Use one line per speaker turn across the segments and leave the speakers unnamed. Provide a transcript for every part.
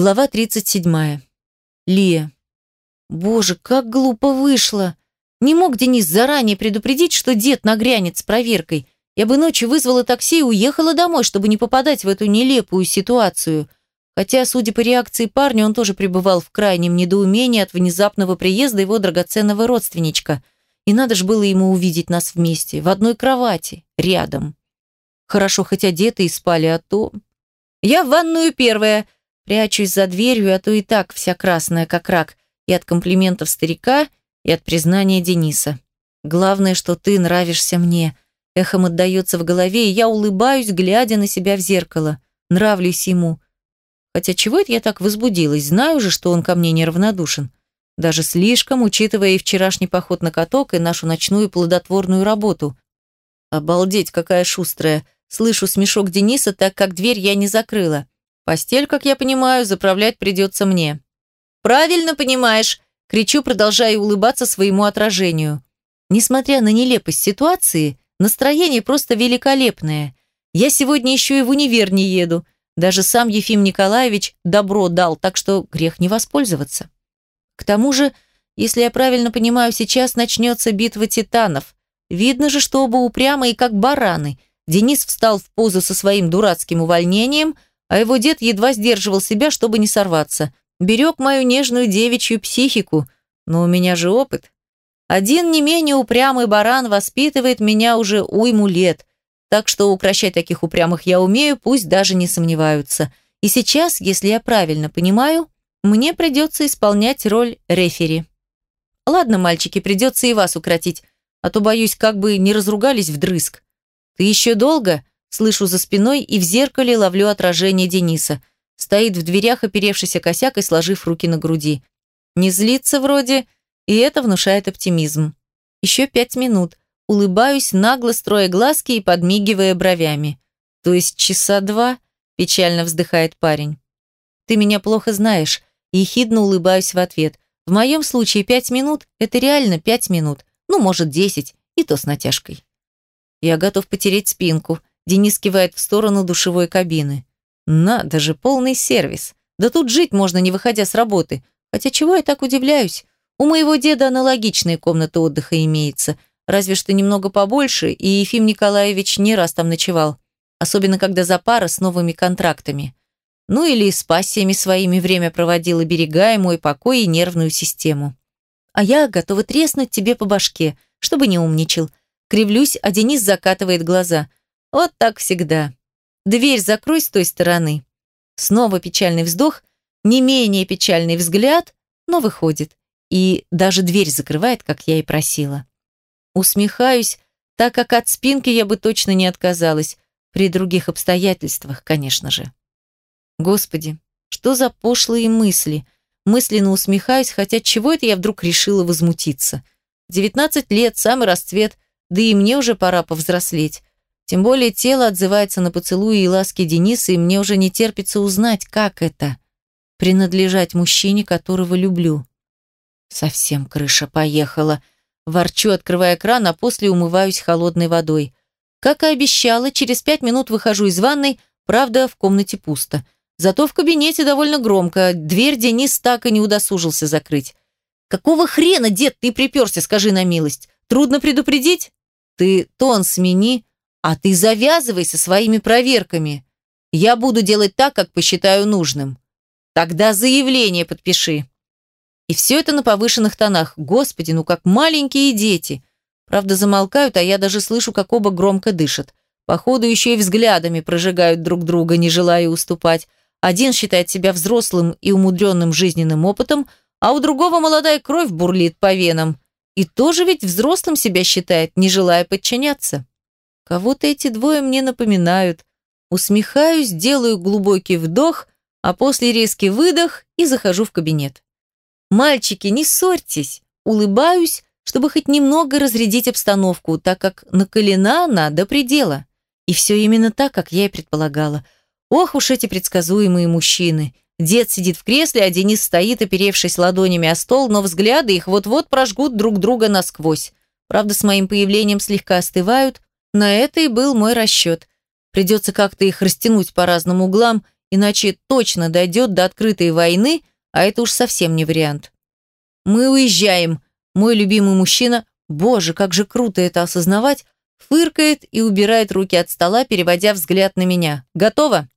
Глава 37. Лия. Боже, как глупо вышло. Не мог Денис заранее предупредить, что дед нагрянет с проверкой. Я бы ночью вызвала такси и уехала домой, чтобы не попадать в эту нелепую ситуацию. Хотя, судя по реакции парня, он тоже пребывал в крайнем недоумении от внезапного приезда его драгоценного родственничка. И надо же было ему увидеть нас вместе, в одной кровати, рядом. Хорошо, хоть одеты и спали, а то... Я в ванную первая, прячусь за дверью, а то и так вся красная, как рак, и от комплиментов старика, и от признания Дениса. Главное, что ты нравишься мне. Эхом отдается в голове, и я улыбаюсь, глядя на себя в зеркало. Нравлюсь ему. Хотя чего это я так возбудилась? Знаю же, что он ко мне неравнодушен. Даже слишком, учитывая и вчерашний поход на каток, и нашу ночную плодотворную работу. Обалдеть, какая шустрая. Слышу смешок Дениса, так как дверь я не закрыла. Постель, как я понимаю, заправлять придется мне. «Правильно понимаешь!» – кричу, продолжая улыбаться своему отражению. Несмотря на нелепость ситуации, настроение просто великолепное. Я сегодня еще и в универ не еду. Даже сам Ефим Николаевич добро дал, так что грех не воспользоваться. К тому же, если я правильно понимаю, сейчас начнется битва титанов. Видно же, что оба упрямые, как бараны. Денис встал в позу со своим дурацким увольнением, а его дед едва сдерживал себя, чтобы не сорваться. Берег мою нежную девичью психику, но у меня же опыт. Один не менее упрямый баран воспитывает меня уже уйму лет, так что укращать таких упрямых я умею, пусть даже не сомневаются. И сейчас, если я правильно понимаю, мне придется исполнять роль рефери. Ладно, мальчики, придется и вас укротить, а то, боюсь, как бы не разругались вдрызг. «Ты еще долго?» Слышу за спиной и в зеркале ловлю отражение Дениса. Стоит в дверях, оперевшийся косяк и сложив руки на груди. Не злится вроде, и это внушает оптимизм. Еще пять минут. Улыбаюсь, нагло строя глазки и подмигивая бровями. То есть часа два, печально вздыхает парень. Ты меня плохо знаешь. Ехидно улыбаюсь в ответ. В моем случае пять минут – это реально пять минут. Ну, может, десять, и то с натяжкой. Я готов потереть спинку. Денис кивает в сторону душевой кабины. Надо же, полный сервис. Да тут жить можно, не выходя с работы. Хотя чего я так удивляюсь? У моего деда аналогичная комната отдыха имеется. Разве что немного побольше, и Ефим Николаевич не раз там ночевал. Особенно, когда за пара с новыми контрактами. Ну или с пассиями своими время проводил, оберегая мой покой и нервную систему. А я готова треснуть тебе по башке, чтобы не умничал. Кривлюсь, а Денис закатывает глаза. Вот так всегда. Дверь закрой с той стороны. Снова печальный вздох, не менее печальный взгляд, но выходит. И даже дверь закрывает, как я и просила. Усмехаюсь, так как от спинки я бы точно не отказалась. При других обстоятельствах, конечно же. Господи, что за пошлые мысли? Мысленно усмехаюсь, хотя чего это я вдруг решила возмутиться? 19 лет, самый расцвет – да и мне уже пора повзрослеть. Тем более тело отзывается на поцелуи и ласки Дениса, и мне уже не терпится узнать, как это – принадлежать мужчине, которого люблю. Совсем крыша поехала. Ворчу, открывая кран, а после умываюсь холодной водой. Как и обещала, через пять минут выхожу из ванной, правда, в комнате пусто. Зато в кабинете довольно громко, дверь Денис так и не удосужился закрыть. «Какого хрена, дед, ты приперся, скажи на милость? Трудно предупредить?» Ты тон смени, а ты завязывай со своими проверками. Я буду делать так, как посчитаю нужным. Тогда заявление подпиши. И все это на повышенных тонах. Господи, ну как маленькие дети. Правда, замолкают, а я даже слышу, как оба громко дышат. Походу, еще и взглядами прожигают друг друга, не желая уступать. Один считает себя взрослым и умудренным жизненным опытом, а у другого молодая кровь бурлит по венам. И тоже ведь взрослым себя считает, не желая подчиняться. Кого-то эти двое мне напоминают. Усмехаюсь, делаю глубокий вдох, а после резкий выдох и захожу в кабинет. «Мальчики, не ссорьтесь!» Улыбаюсь, чтобы хоть немного разрядить обстановку, так как накалена она до предела. И все именно так, как я и предполагала. Ох уж эти предсказуемые мужчины. Дед сидит в кресле, а Денис стоит, оперевшись ладонями о стол, но взгляды их вот-вот прожгут друг друга насквозь. Правда, с моим появлением слегка остывают. На это и был мой расчет. Придется как-то их растянуть по разным углам иначе точно дойдет до открытой войны, а это уж совсем не вариант. Мы уезжаем. Мой любимый мужчина, боже, как же круто это осознавать, фыркает и убирает руки от стола, переводя взгляд на меня. Готово?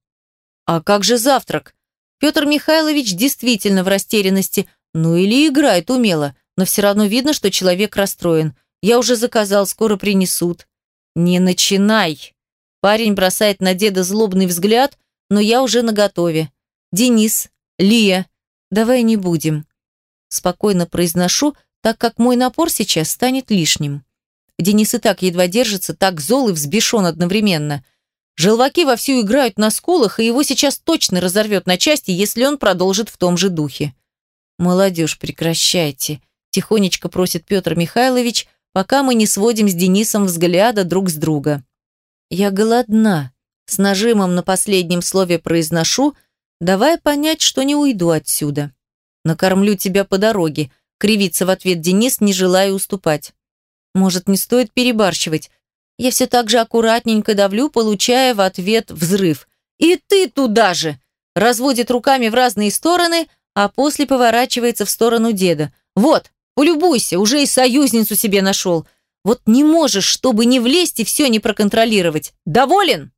А как же завтрак? Петр Михайлович действительно в растерянности, ну или играет умело, но все равно видно, что человек расстроен. Я уже заказал, скоро принесут. Не начинай. Парень бросает на деда злобный взгляд, но я уже наготове. Денис, Лия, давай не будем. Спокойно произношу, так как мой напор сейчас станет лишним. Денис и так едва держится, так зол и взбешен одновременно. Желваки вовсю играют на скулах, и его сейчас точно разорвет на части, если он продолжит в том же духе. «Молодежь, прекращайте», – тихонечко просит Петр Михайлович, пока мы не сводим с Денисом взгляда друг с друга. «Я голодна», – с нажимом на последнем слове произношу, давая понять, что не уйду отсюда. «Накормлю тебя по дороге», – кривится в ответ Денис, не желая уступать. Может, не стоит перебарщивать. Я все так же аккуратненько давлю, получая в ответ взрыв. «И ты туда же!» Разводит руками в разные стороны, а после поворачивается в сторону деда. «Вот, полюбуйся, уже и союзницу себе нашел. Вот не можешь, чтобы не влезть и все не проконтролировать. Доволен?»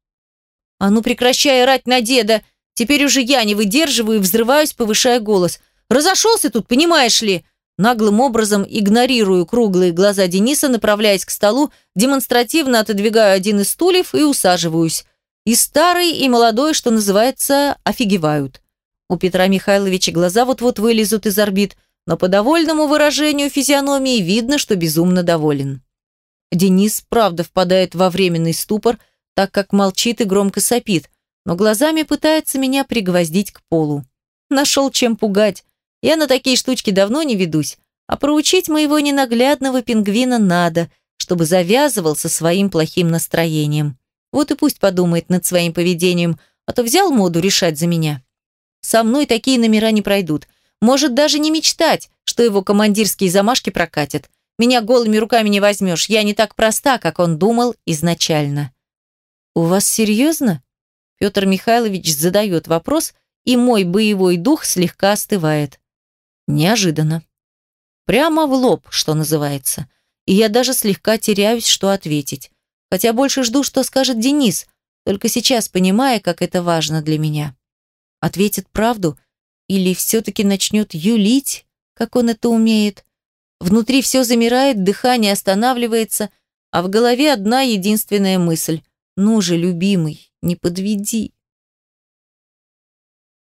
«А ну прекращай орать на деда!» Теперь уже я не выдерживаю и взрываюсь, повышая голос. «Разошелся тут, понимаешь ли?» Наглым образом игнорирую круглые глаза Дениса, направляясь к столу, демонстративно отодвигаю один из стульев и усаживаюсь. И старый, и молодой, что называется, офигевают. У Петра Михайловича глаза вот-вот вылезут из орбит, но по довольному выражению физиономии видно, что безумно доволен. Денис, правда, впадает во временный ступор, так как молчит и громко сопит, но глазами пытается меня пригвоздить к полу. Нашел чем пугать. Я на такие штучки давно не ведусь, а проучить моего ненаглядного пингвина надо, чтобы завязывал со своим плохим настроением. Вот и пусть подумает над своим поведением, а то взял моду решать за меня. Со мной такие номера не пройдут. Может даже не мечтать, что его командирские замашки прокатят. Меня голыми руками не возьмешь, я не так проста, как он думал изначально. «У вас серьезно?» Петр Михайлович задает вопрос, и мой боевой дух слегка остывает. Неожиданно. Прямо в лоб, что называется. И я даже слегка теряюсь, что ответить. Хотя больше жду, что скажет Денис, только сейчас понимая, как это важно для меня. Ответит правду или все-таки начнет юлить, как он это умеет. Внутри все замирает, дыхание останавливается, а в голове одна единственная мысль. «Ну же, любимый, не подведи».